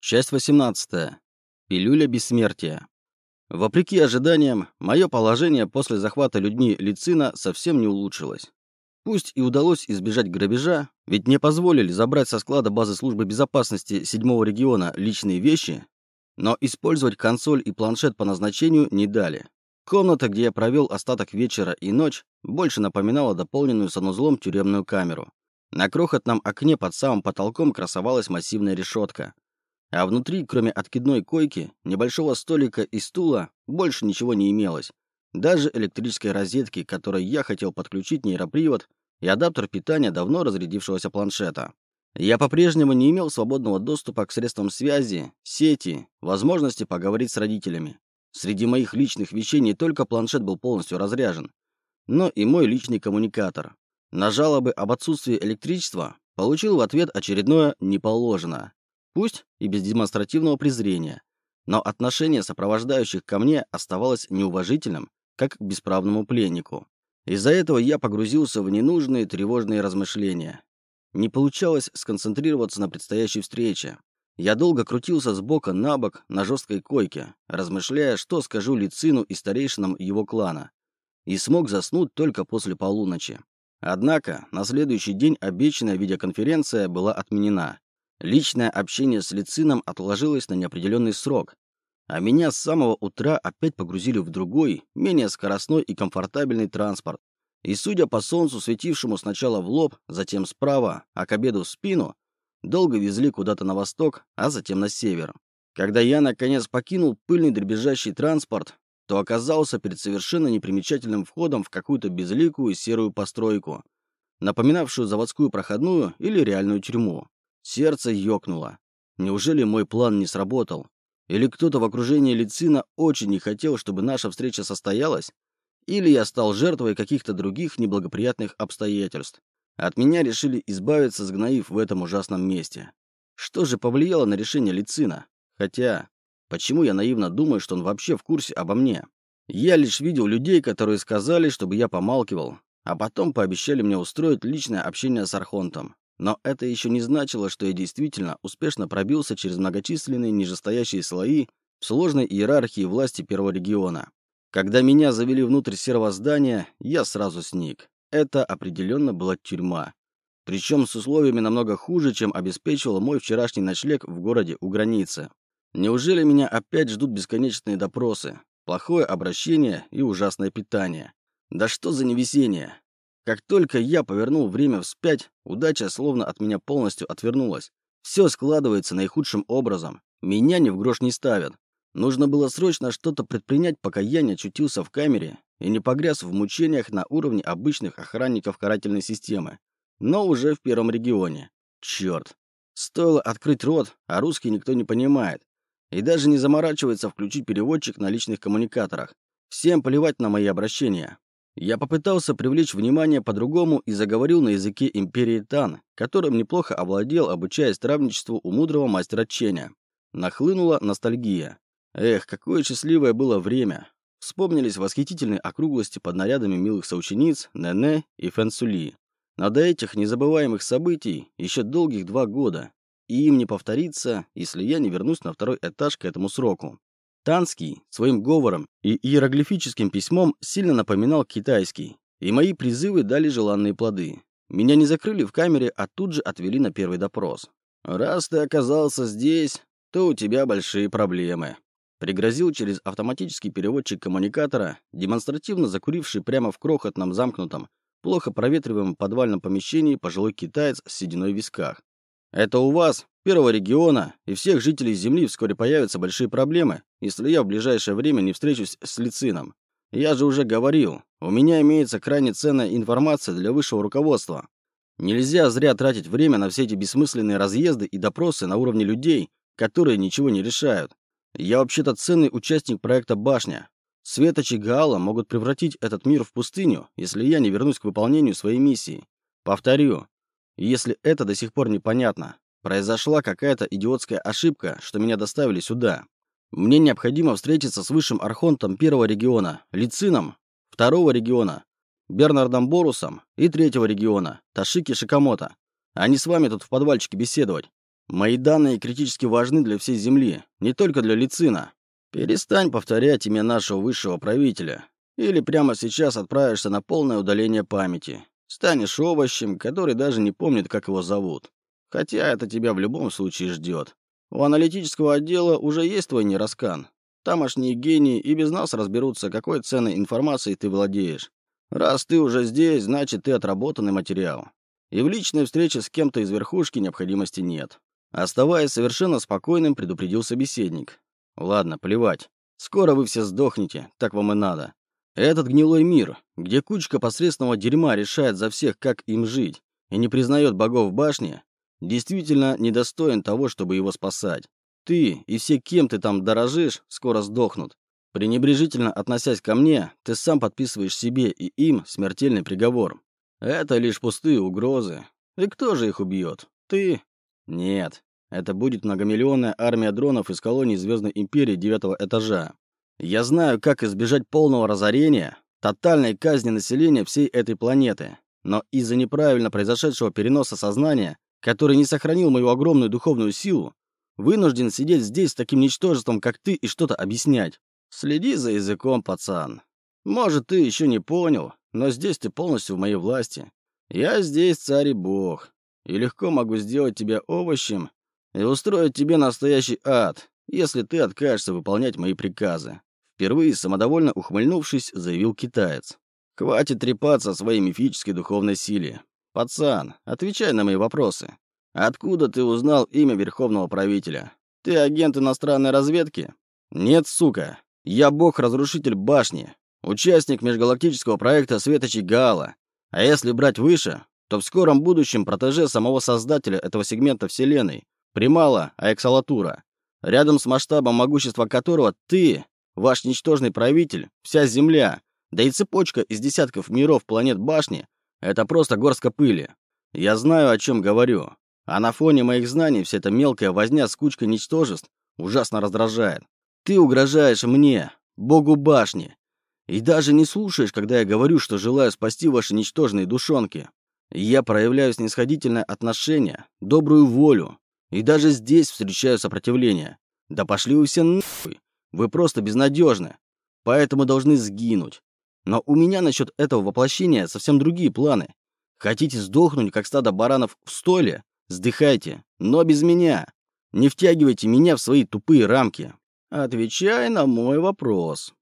Часть 18. Пилюля бессмертия. Вопреки ожиданиям, мое положение после захвата людьми Лицина совсем не улучшилось. Пусть и удалось избежать грабежа, ведь мне позволили забрать со склада базы службы безопасности 7 региона личные вещи, но использовать консоль и планшет по назначению не дали. Комната, где я провел остаток вечера и ночь, больше напоминала дополненную санузлом тюремную камеру. На крохотном окне под самым потолком красовалась массивная решетка – а внутри, кроме откидной койки, небольшого столика и стула, больше ничего не имелось. Даже электрической розетки, которой я хотел подключить нейропривод, и адаптер питания давно разрядившегося планшета. Я по-прежнему не имел свободного доступа к средствам связи, сети, возможности поговорить с родителями. Среди моих личных вещей не только планшет был полностью разряжен, но и мой личный коммуникатор. На жалобы об отсутствии электричества получил в ответ очередное «не положено». Пусть и без демонстративного презрения, но отношение сопровождающих ко мне оставалось неуважительным, как к бесправному пленнику. Из-за этого я погрузился в ненужные тревожные размышления. Не получалось сконцентрироваться на предстоящей встрече. Я долго крутился с бока на бок на жесткой койке, размышляя, что скажу Лицину и старейшинам его клана. И смог заснуть только после полуночи. Однако на следующий день обещанная видеоконференция была отменена. Личное общение с Лицином отложилось на неопределенный срок, а меня с самого утра опять погрузили в другой, менее скоростной и комфортабельный транспорт. И, судя по солнцу, светившему сначала в лоб, затем справа, а к обеду в спину, долго везли куда-то на восток, а затем на север. Когда я, наконец, покинул пыльный дребезжащий транспорт, то оказался перед совершенно непримечательным входом в какую-то безликую серую постройку, напоминавшую заводскую проходную или реальную тюрьму. Сердце ёкнуло. Неужели мой план не сработал? Или кто-то в окружении Лицина очень не хотел, чтобы наша встреча состоялась? Или я стал жертвой каких-то других неблагоприятных обстоятельств? От меня решили избавиться, сгноив в этом ужасном месте. Что же повлияло на решение Лицина? Хотя, почему я наивно думаю, что он вообще в курсе обо мне? Я лишь видел людей, которые сказали, чтобы я помалкивал, а потом пообещали мне устроить личное общение с Архонтом. Но это еще не значило, что я действительно успешно пробился через многочисленные нижестоящие слои в сложной иерархии власти первого региона. Когда меня завели внутрь серого здания, я сразу сник. Это определенно была тюрьма. Причем с условиями намного хуже, чем обеспечивал мой вчерашний ночлег в городе у границы. Неужели меня опять ждут бесконечные допросы, плохое обращение и ужасное питание? Да что за невезение? Как только я повернул время вспять, удача словно от меня полностью отвернулась. Все складывается наихудшим образом. Меня ни в грош не ставят. Нужно было срочно что-то предпринять, пока я не очутился в камере и не погряз в мучениях на уровне обычных охранников карательной системы. Но уже в первом регионе. Черт. Стоило открыть рот, а русский никто не понимает. И даже не заморачивается включить переводчик на личных коммуникаторах. Всем плевать на мои обращения. Я попытался привлечь внимание по-другому и заговорил на языке империи Тан, которым неплохо овладел, обучаясь травничеству у мудрого мастера Ченя. Нахлынула ностальгия. Эх, какое счастливое было время. Вспомнились восхитительные округлости под нарядами милых соучениц Нене и Фэнсули. Но до этих незабываемых событий еще долгих два года, и им не повторится, если я не вернусь на второй этаж к этому сроку. Танский своим говором и иероглифическим письмом сильно напоминал китайский, и мои призывы дали желанные плоды. Меня не закрыли в камере, а тут же отвели на первый допрос. «Раз ты оказался здесь, то у тебя большие проблемы», пригрозил через автоматический переводчик коммуникатора, демонстративно закуривший прямо в крохотном замкнутом, плохо проветриваемом подвальном помещении пожилой китаец с сединой в висках. «Это у вас, первого региона и всех жителей Земли вскоре появятся большие проблемы, если я в ближайшее время не встречусь с Лицином. Я же уже говорил, у меня имеется крайне ценная информация для высшего руководства. Нельзя зря тратить время на все эти бессмысленные разъезды и допросы на уровне людей, которые ничего не решают. Я вообще-то ценный участник проекта «Башня». Светоч и Гаала могут превратить этот мир в пустыню, если я не вернусь к выполнению своей миссии. Повторю, если это до сих пор непонятно, Произошла какая-то идиотская ошибка, что меня доставили сюда. Мне необходимо встретиться с высшим архонтом первого региона, Лицином, второго региона, Бернардом Борусом и третьего региона, Ташики Шикамото. Не с вами тут в подвальчике беседовать. Мои данные критически важны для всей Земли, не только для Лицина. Перестань повторять имя нашего высшего правителя. Или прямо сейчас отправишься на полное удаление памяти. Станешь овощем, который даже не помнит, как его зовут. Хотя это тебя в любом случае ждет. У аналитического отдела уже есть твой нераскан. Тамошние гении и без нас разберутся, какой ценной информацией ты владеешь. Раз ты уже здесь, значит, ты отработанный материал. И в личной встрече с кем-то из верхушки необходимости нет. Оставаясь совершенно спокойным, предупредил собеседник. Ладно, плевать. Скоро вы все сдохнете, так вам и надо. Этот гнилой мир, где кучка посредственного дерьма решает за всех, как им жить, и не признает богов башни, действительно недостоин того, чтобы его спасать. Ты и все, кем ты там дорожишь, скоро сдохнут. Пренебрежительно относясь ко мне, ты сам подписываешь себе и им смертельный приговор. Это лишь пустые угрозы. И кто же их убьет? Ты? Нет. Это будет многомиллионная армия дронов из колоний Звездной Империи девятого этажа. Я знаю, как избежать полного разорения, тотальной казни населения всей этой планеты. Но из-за неправильно произошедшего переноса сознания, который не сохранил мою огромную духовную силу, вынужден сидеть здесь с таким ничтожеством, как ты, и что-то объяснять. Следи за языком, пацан. Может, ты еще не понял, но здесь ты полностью в моей власти. Я здесь царь и бог, и легко могу сделать тебя овощем и устроить тебе настоящий ад, если ты откажешься выполнять мои приказы. Впервые самодовольно ухмыльнувшись, заявил китаец. «Хватит трепаться о своей мифической духовной силе. Пацан, отвечай на мои вопросы. Откуда ты узнал имя Верховного Правителя? Ты агент иностранной разведки? Нет, сука. Я бог-разрушитель башни, участник межгалактического проекта Светочи Гаала. А если брать выше, то в скором будущем протеже самого создателя этого сегмента Вселенной, Примала Аэксалатура, рядом с масштабом могущества которого ты, ваш ничтожный правитель, вся Земля, да и цепочка из десятков миров планет башни — это просто горстка пыли. Я знаю, о чем говорю. А на фоне моих знаний вся эта мелкая возня с кучкой ничтожеств ужасно раздражает. Ты угрожаешь мне, богу башни, и даже не слушаешь, когда я говорю, что желаю спасти ваши ничтожные душонки. Я проявляю снисходительное отношение, добрую волю, и даже здесь встречаю сопротивление. Да пошли вы все нахуй. Вы просто безнадежны. Поэтому должны сгинуть. Но у меня насчет этого воплощения совсем другие планы. Хотите сдохнуть, как стадо баранов в стойле? Сдыхайте, но без меня. Не втягивайте меня в свои тупые рамки. Отвечай на мой вопрос.